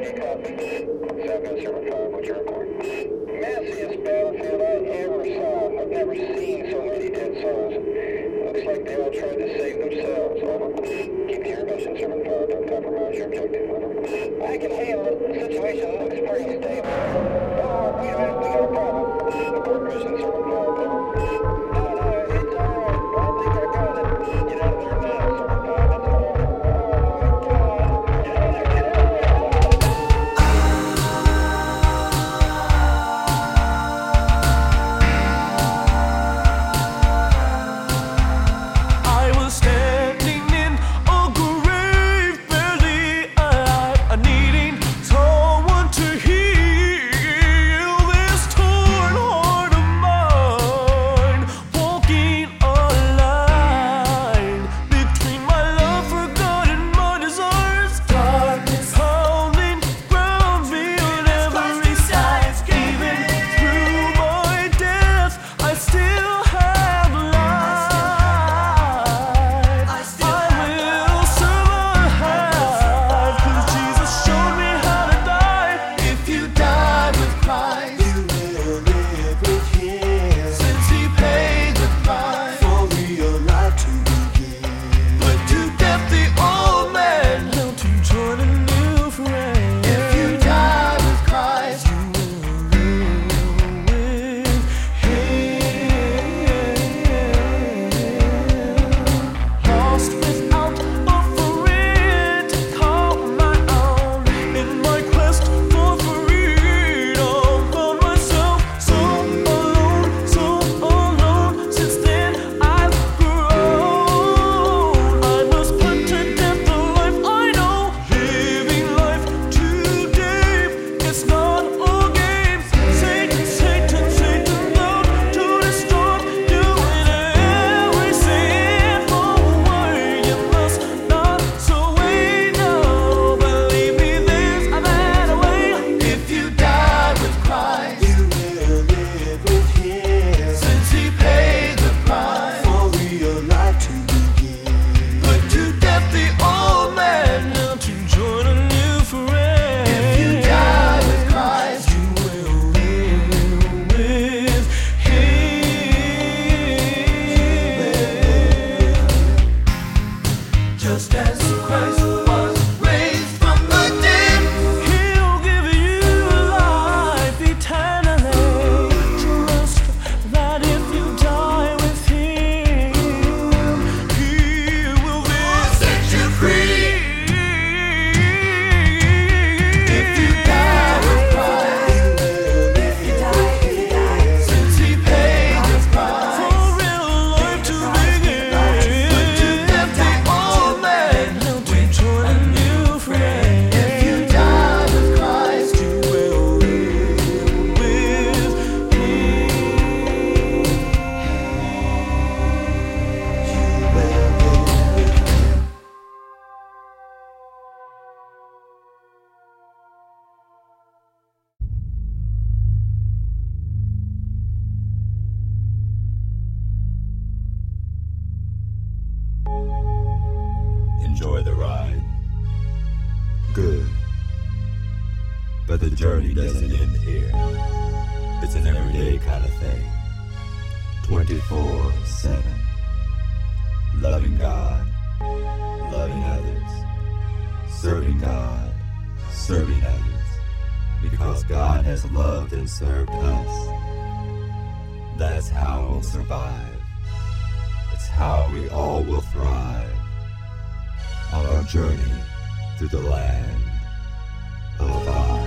Search Club, 7005, what's your report? Messiest battlefield I ever saw. I've never seen enjoy the ride. Good. But the journey doesn't end here. It's an everyday kind of thing. 24 7. Loving God, loving others, serving God, serving others because God has loved and served us. That's how we'll survive. It's how we all will thrive journey through the land of Oz.